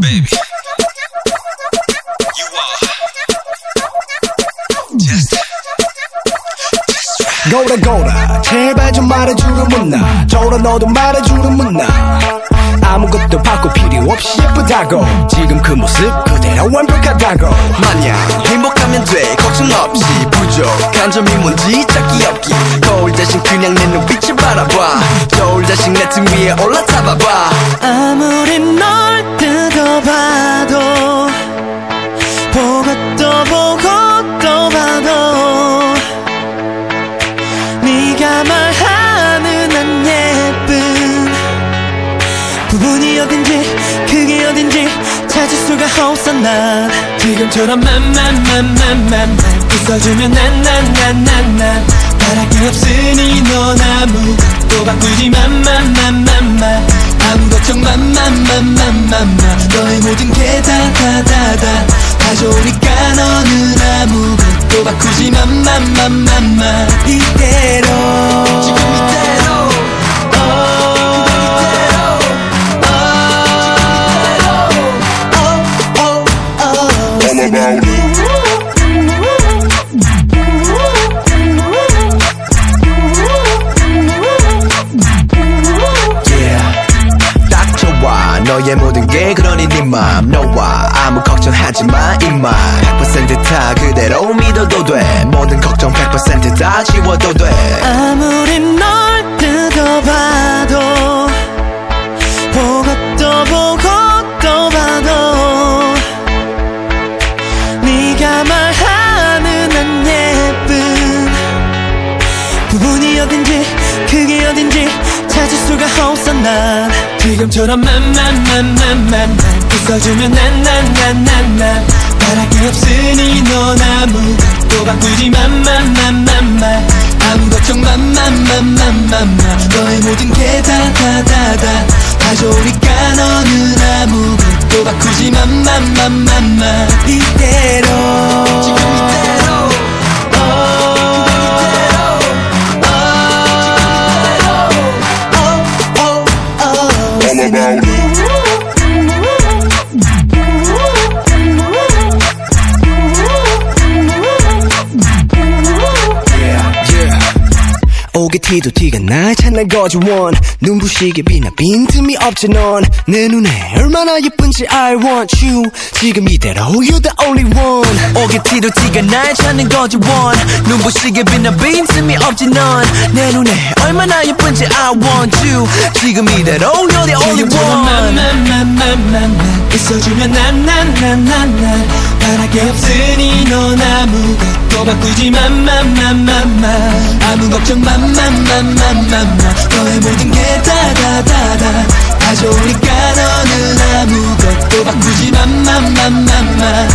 baby. You are just. 거울아 거울아 제발 좀 말해주는 문나. 저라 너도 말해주는 문나. 아무것도 바꿀 필요 없이 예쁘다고. 지금 그 모습 그대로 완벽하다고. 마냥 행복하면 돼. 걱정 없이 부족한 점이 뭔지 찾기 없기. 거울 대신 그냥 내 눈빛을 바라봐. 저울 대신 내 등 위에 올라타봐봐. 아무리 널 보고 또 보고 또 봐도 네가 말하는 안 예쁜 부분이 어딘지 그게 어딘지 찾을 수가 없어 난 지금처럼 만만만만만 웃어주면 난 난 난 난난. 바랄 게 없으니 넌 아무것도 바꾸지 만만만만만 아무 걱정 만만만만만만 너의 모든 만만만만만 이대로 지금 이대로 딱 좋아 너의 모든 게 그러니 네맘 너와 아무 걱정하지 마 임마 100%다 그대로 믿어도 돼 모든 걱정 100%다 지워도 돼. 아무리 널 뜯어봐도 보고 또 보고 또 봐도 네가 말하는 안 예쁜 부분이 어딘지 그게 어딘지 찾을 수가 없어 난. 지금처럼 만만만만만 웃어주면 난 난 난 난난. 바랄 게 없으니 넌 아무것도 바꾸지 만만만만만 아무 걱정 만만만만만만 너의 모든 게 다 다 다다. 다 좋으니까 너는 아무것도 바꾸지 만만만만만 오게 티도 티가 날 찾는 거지 원 눈부시게 빛나 빈틈이 없지 넌 내 눈에 얼마나 예쁜지 I want you 지금 이대로 You're the only one 오게 티도 티가 날 찾는 거지 원 눈부시게 빛나 빈틈이 없지 넌 내 눈에 얼마나 예쁜지 I want you 지금 이대로 You're the only one 있어주면 난 난 난 난난 바랄 게 없으니 넌 아무것도 바꾸지 만만만만만 아무 걱정 만만만만만만 너의 모든 게다다 좋으니까 너는 아무것도 바꾸지 만만만만만